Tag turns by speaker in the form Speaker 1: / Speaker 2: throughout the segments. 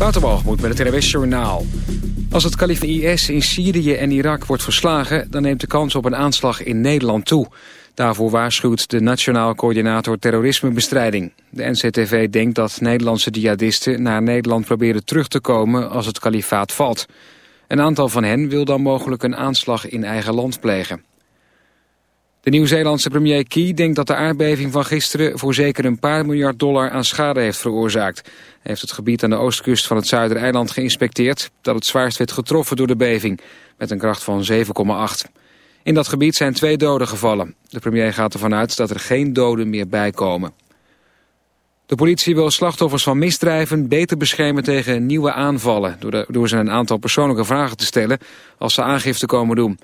Speaker 1: Waterbalgemoed met het RWS Journaal. Als het kalif IS in Syrië en Irak wordt verslagen... dan neemt de kans op een aanslag in Nederland toe. Daarvoor waarschuwt de Nationaal Coördinator Terrorismebestrijding. De NCTV denkt dat Nederlandse jihadisten naar Nederland proberen terug te komen... als het kalifaat valt. Een aantal van hen wil dan mogelijk een aanslag in eigen land plegen. De Nieuw-Zeelandse premier Key denkt dat de aardbeving van gisteren... voor zeker een paar miljard dollar aan schade heeft veroorzaakt. Hij heeft het gebied aan de oostkust van het Zuidereiland geïnspecteerd... dat het zwaarst werd getroffen door de beving, met een kracht van 7,8. In dat gebied zijn twee doden gevallen. De premier gaat ervan uit dat er geen doden meer bijkomen. De politie wil slachtoffers van misdrijven beter beschermen tegen nieuwe aanvallen... door, door ze een aantal persoonlijke vragen te stellen als ze aangifte komen doen...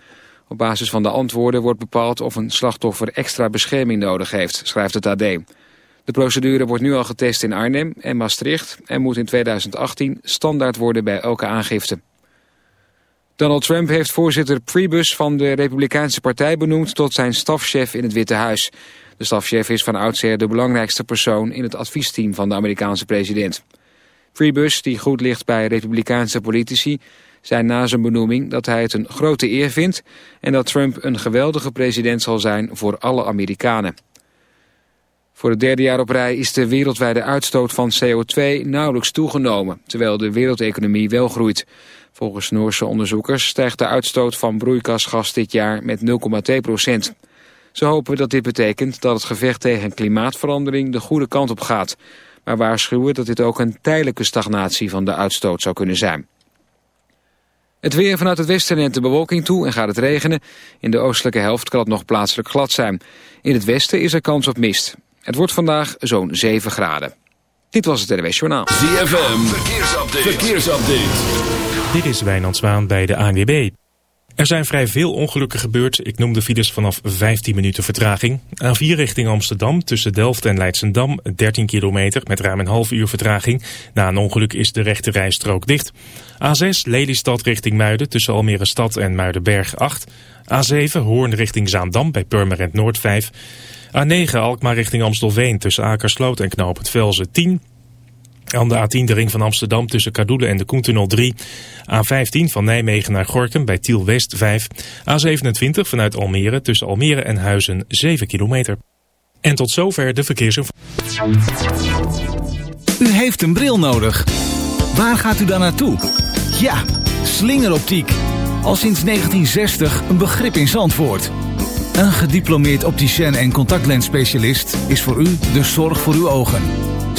Speaker 1: Op basis van de antwoorden wordt bepaald of een slachtoffer extra bescherming nodig heeft, schrijft het AD. De procedure wordt nu al getest in Arnhem en Maastricht en moet in 2018 standaard worden bij elke aangifte. Donald Trump heeft voorzitter Priebus van de Republikeinse Partij benoemd tot zijn stafchef in het Witte Huis. De stafchef is van oudsher de belangrijkste persoon in het adviesteam van de Amerikaanse president. Priebus, die goed ligt bij Republikeinse politici, zei na zijn benoeming dat hij het een grote eer vindt... en dat Trump een geweldige president zal zijn voor alle Amerikanen. Voor het derde jaar op rij is de wereldwijde uitstoot van CO2 nauwelijks toegenomen... terwijl de wereldeconomie wel groeit. Volgens Noorse onderzoekers stijgt de uitstoot van broeikasgas dit jaar met 0,2 procent. Ze hopen dat dit betekent dat het gevecht tegen klimaatverandering de goede kant op gaat... maar waarschuwen dat dit ook een tijdelijke stagnatie van de uitstoot zou kunnen zijn. Het weer vanuit het westen neemt de bewolking toe en gaat het regenen. In de oostelijke helft kan het nog plaatselijk glad zijn. In het westen is er kans op mist. Het wordt vandaag zo'n 7 graden. Dit was het RWS Journaal.
Speaker 2: ZFM, verkeersupdate. verkeersupdate.
Speaker 3: Dit is Wijnand Zwaan bij de ANWB. Er zijn vrij veel ongelukken gebeurd. Ik noem de files vanaf 15 minuten vertraging. A4 richting Amsterdam tussen Delft en Leidsendam 13 kilometer met ruim een half uur vertraging. Na een ongeluk is de rechte rijstrook dicht. A6 Lelystad richting Muiden tussen Almere Stad en Muidenberg 8. A7 Hoorn richting Zaandam bij Purmerend Noord 5. A9 Alkmaar richting Amstelveen tussen Akersloot en Knoop Velzen 10. Aan de A10 de ring van Amsterdam tussen Kadoelen en de Koentunnel 3. A15 van Nijmegen naar Gorkum bij Tiel West 5. A27 vanuit Almere tussen Almere en Huizen 7 kilometer. En tot zover de verkeersinformatie.
Speaker 4: U heeft een bril nodig. Waar gaat u dan naartoe? Ja, slingeroptiek. Al sinds 1960 een begrip in Zandvoort. Een gediplomeerd opticien en contactlensspecialist is voor u de zorg voor uw ogen.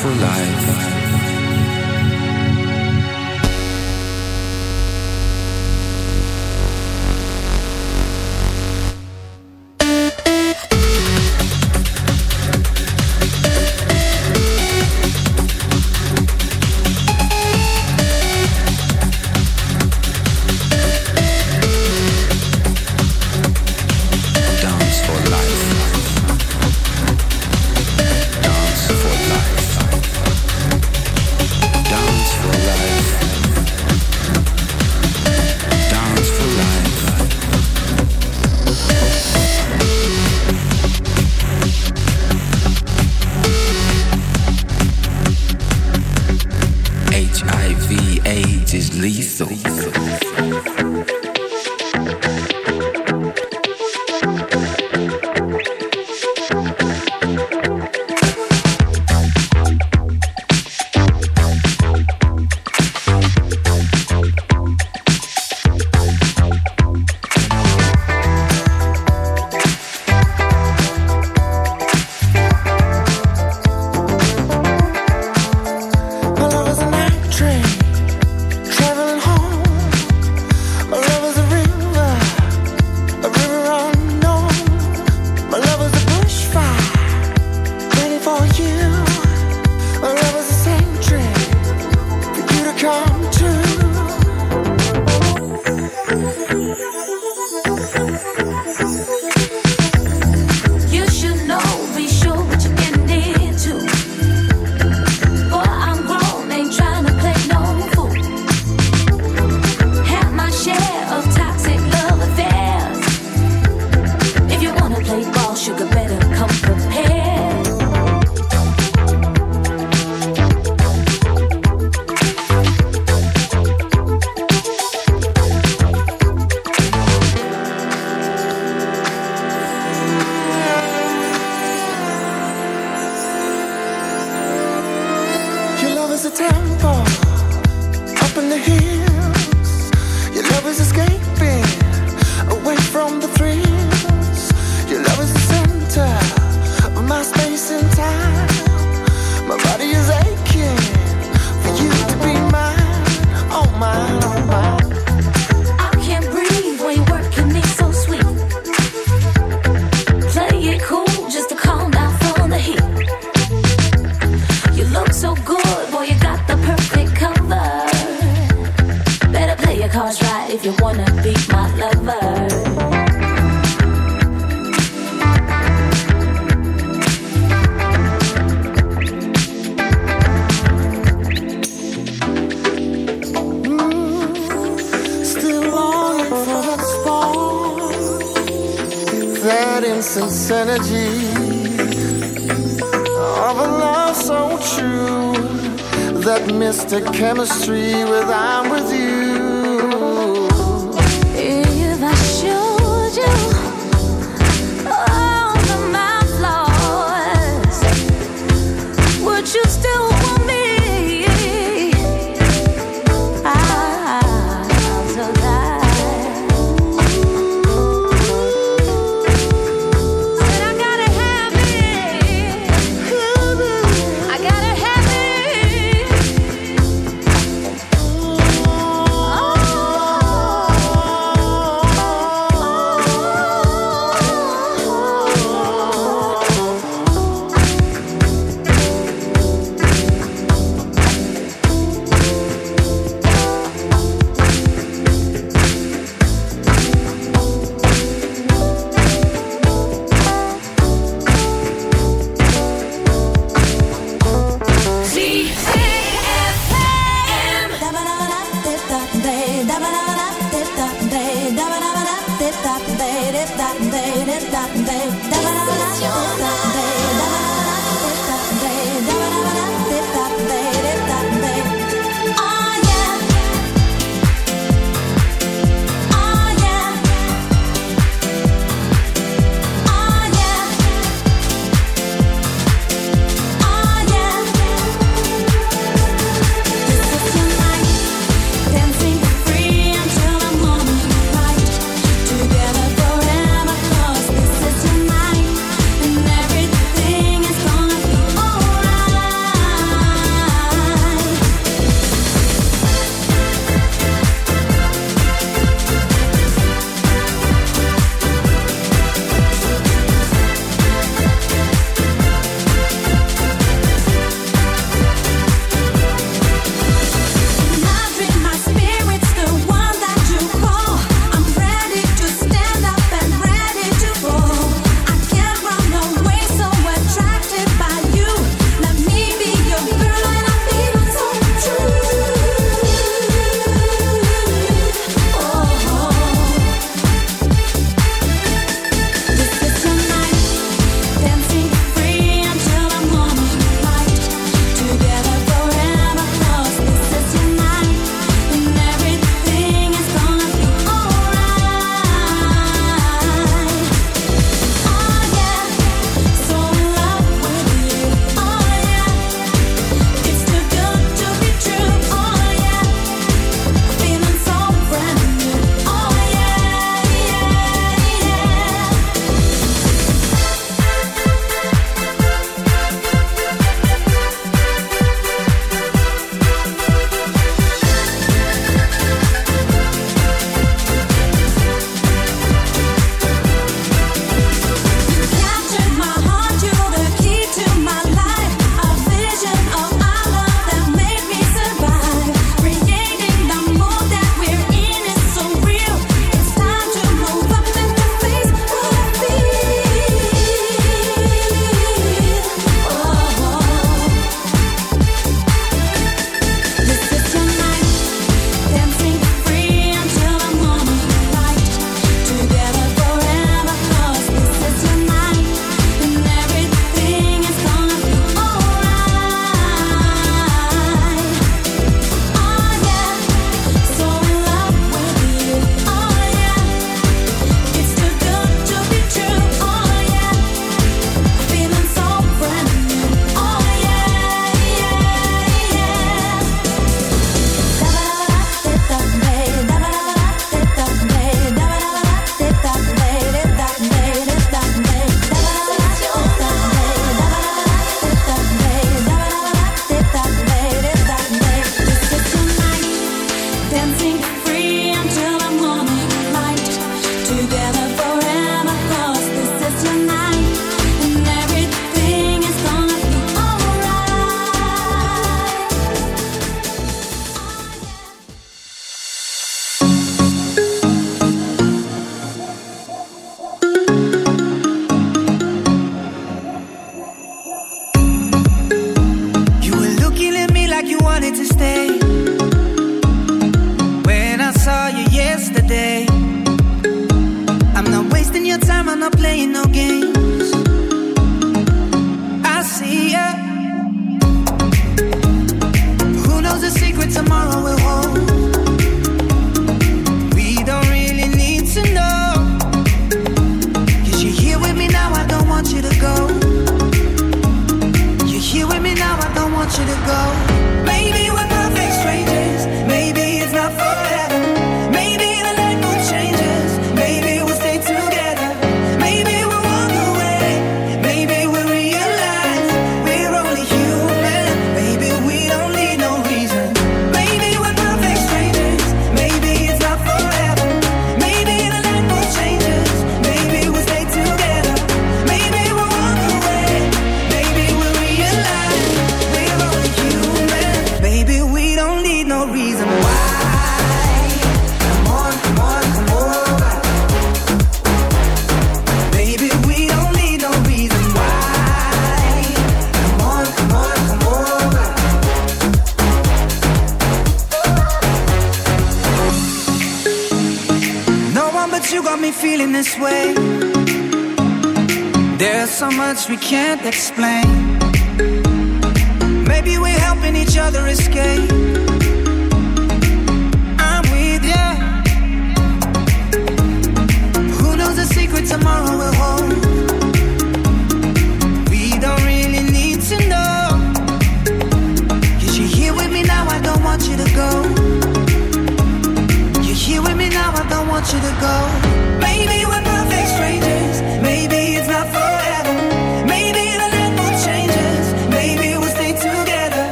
Speaker 5: for life.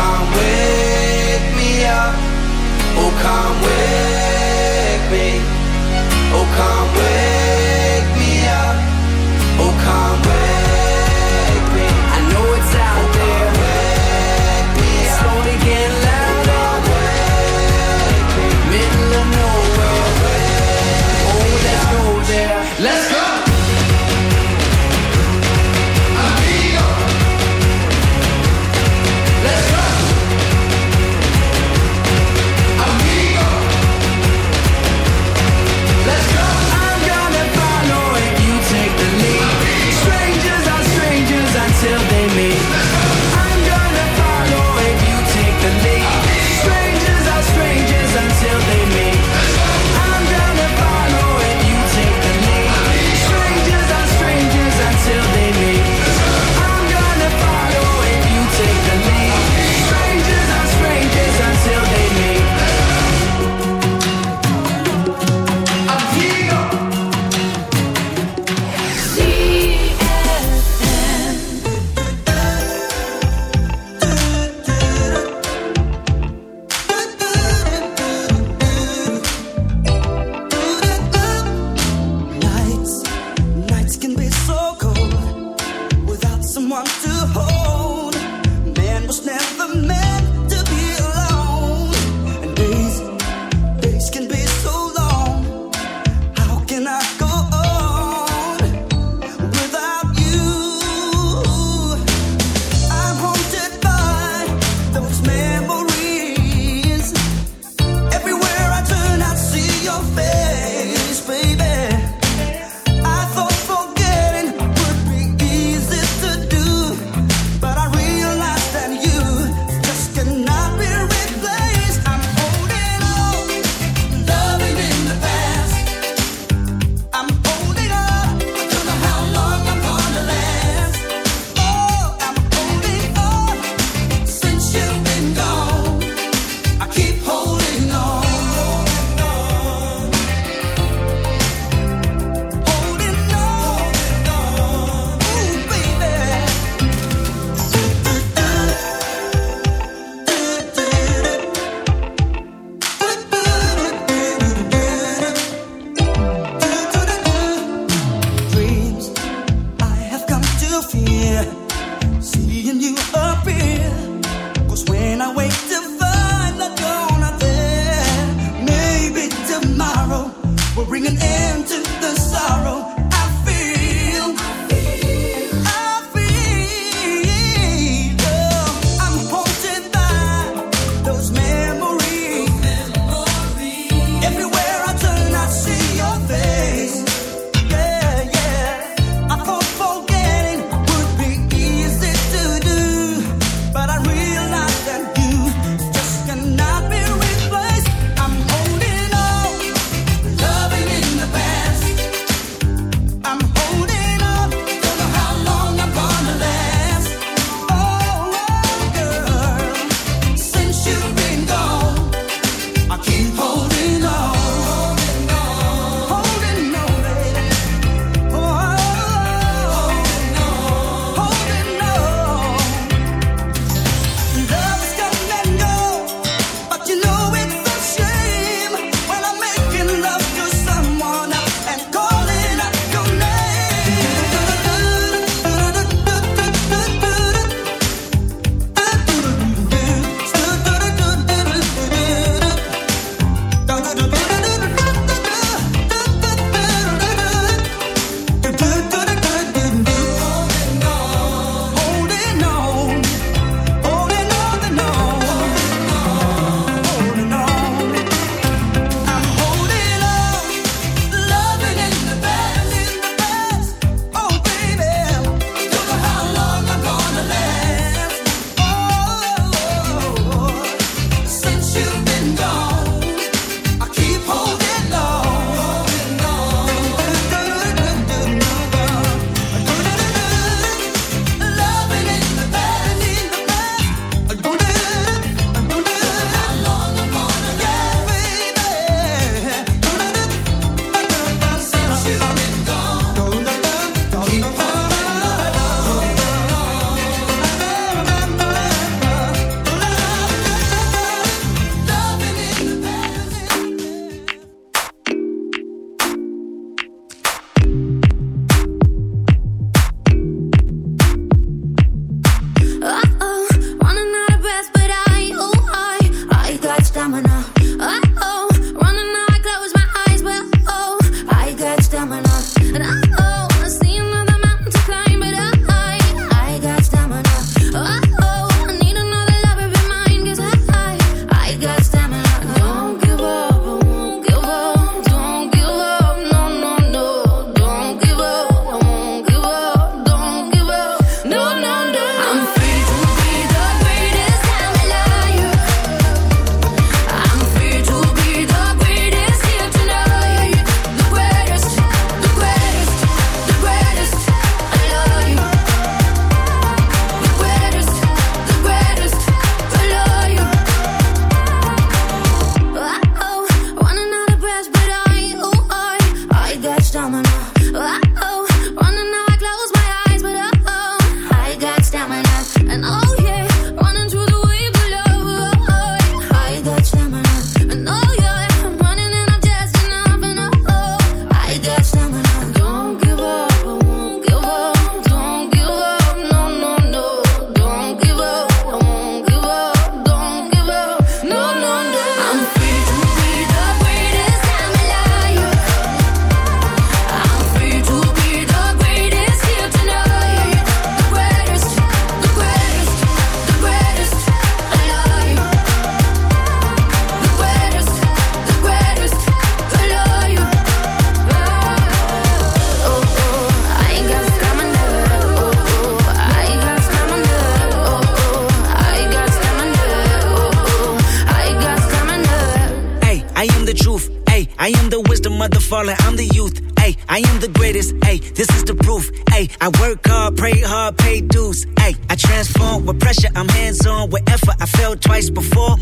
Speaker 6: Conway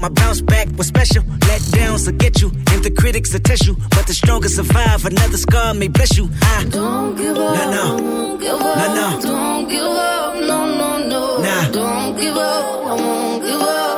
Speaker 6: I
Speaker 7: bounce back was special. Let downs will get you, If the critics will test you. But the strongest survive. Another scar may bless you. I
Speaker 8: don't give up.
Speaker 7: No, no.
Speaker 8: Don't give up.
Speaker 7: No, no.
Speaker 8: Don't give up. No, no, no.
Speaker 7: Nah.
Speaker 8: Don't give up. I won't give up.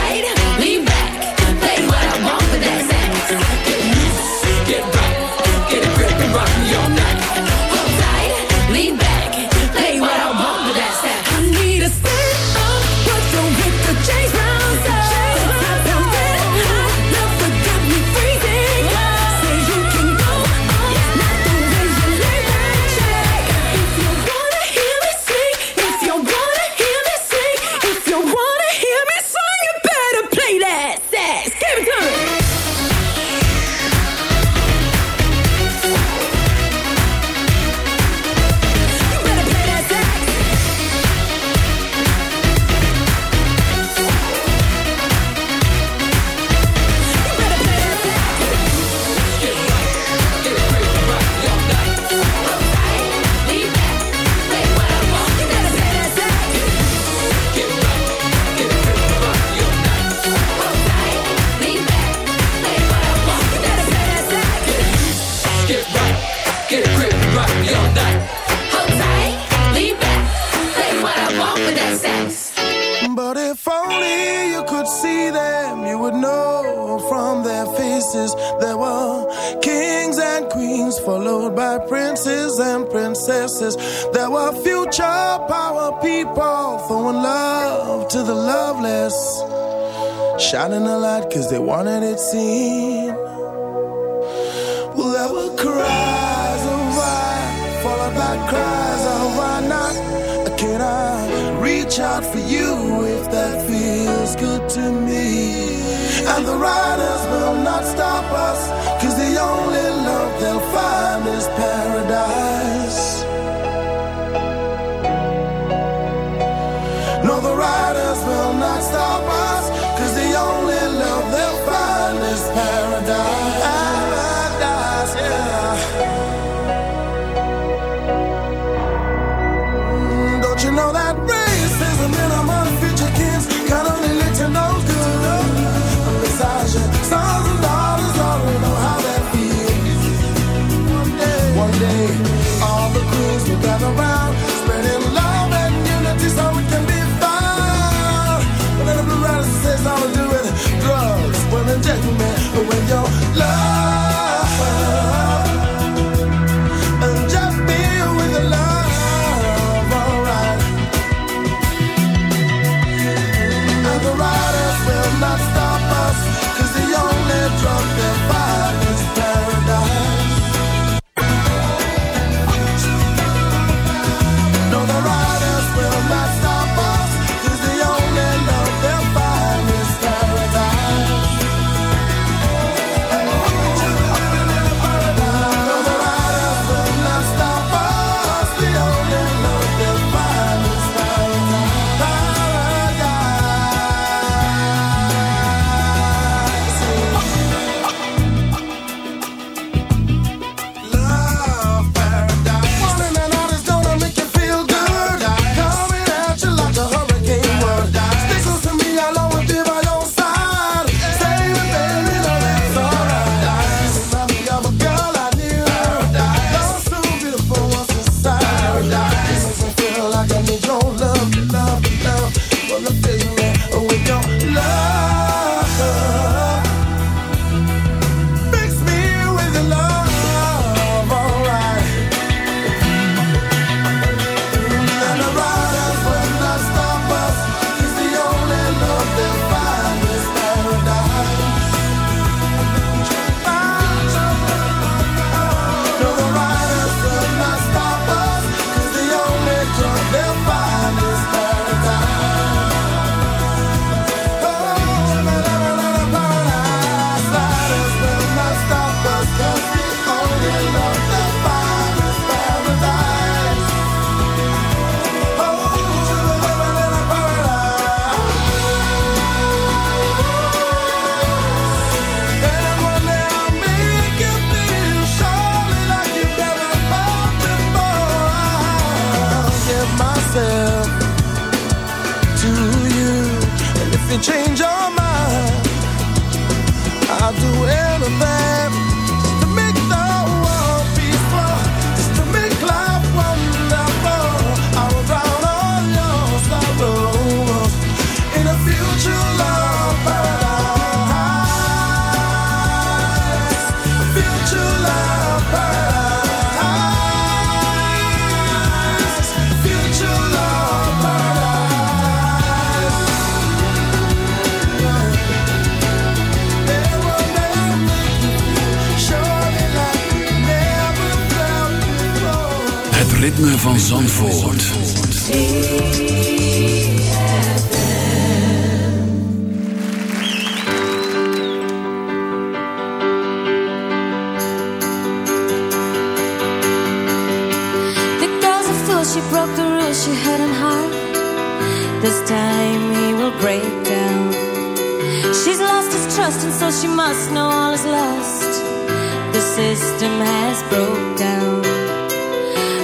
Speaker 8: promises. There were future power people throwing love to the loveless. Shining a light cause they wanted it seen. Well, there were cries of why, followed by cries of why not? Can I reach out for you if that feels good to me? And the riders will
Speaker 9: ritme van Zandvoort.
Speaker 10: She broke the rules she had in heart. This time he will break down. She's lost his trust and so she must know all is lost. The system has broke down.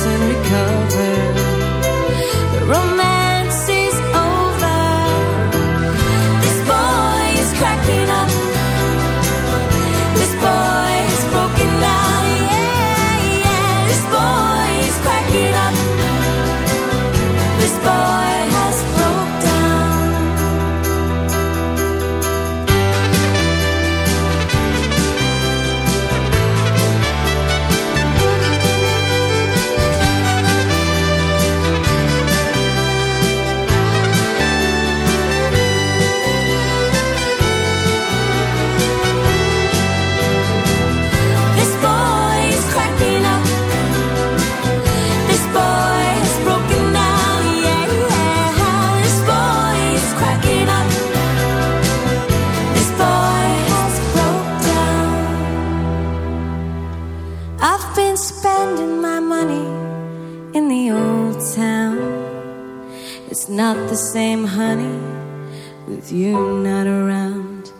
Speaker 10: and recover. You're not around.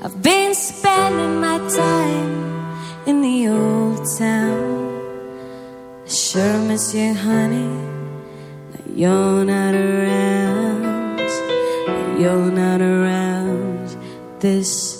Speaker 10: I've been spending my time in the old town. I sure miss you, honey. But you're not around. You're not around this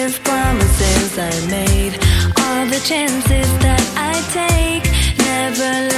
Speaker 10: useless promises I made, all the chances that I take, never.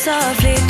Speaker 11: Softly